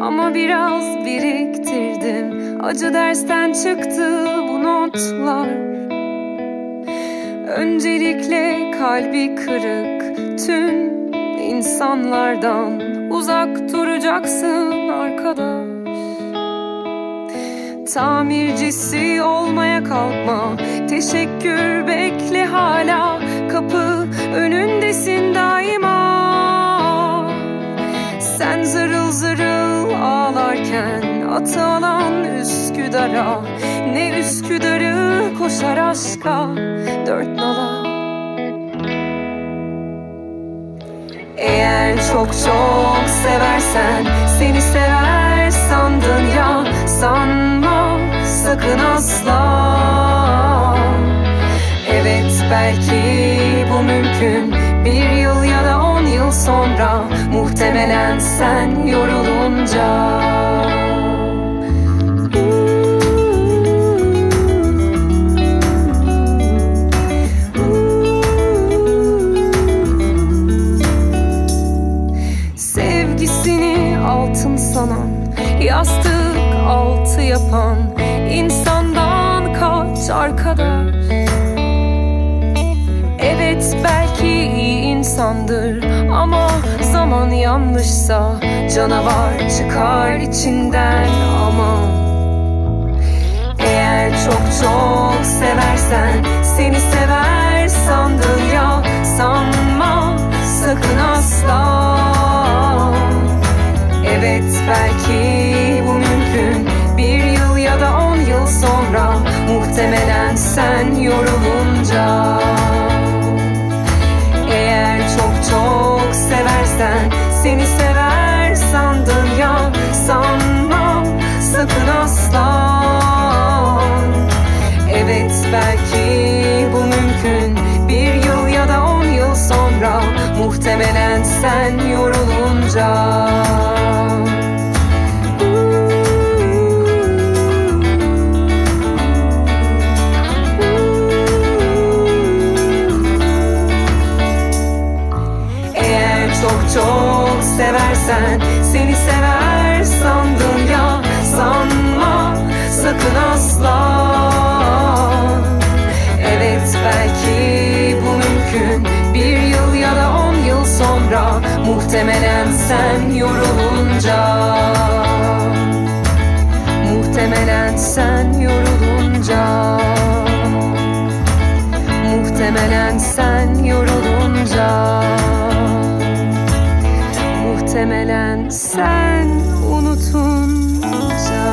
Ama biraz biriktirdim. Acı dersten çıktı bu notlar. Öncelikle kalbi kırık. Tüm insanlardan Uzak duracaksın arkadaş. Tamircisi olmaya kalkma. Teşekkür bekle hala. Kapı önündesin ağlarken Atı alan Üsküdar'a Ne Üsküdar'ı koşar aşka. Dört nala Eğer çok çok seversen Seni sever sandın ya. Sanma sakın asla. Evet belki bu mümkün. Bir yıl ya da on yıl sonra Muhtemelen sen yorulunca Yastık altı yapan insandan kaç arkadaş? Evet belki iyi insandır Ama zaman yanlışsa Canavar çıkar içinden ama Eğer çok çok seversen Seni sever Evet belki bu mümkün. Bir yıl ya da on yıl sonra Muhtemelen sen yorulunca. Eğer çok çok seversen Seni sever sandın ya Sanma sakın asla. Evet belki bu mümkün. Bir yıl ya da on yıl sonra Muhtemelen sen yorulunca seversen Seni sever sandın ya Sanma sakın asla. Evet belki bu mümkün. Bir yıl ya da on yıl sonra Muhtemelen sen yorulunca. Muhtemelen sen yorulunca. Muhtemelen sen yorulunca muhtemelen sen unutunca.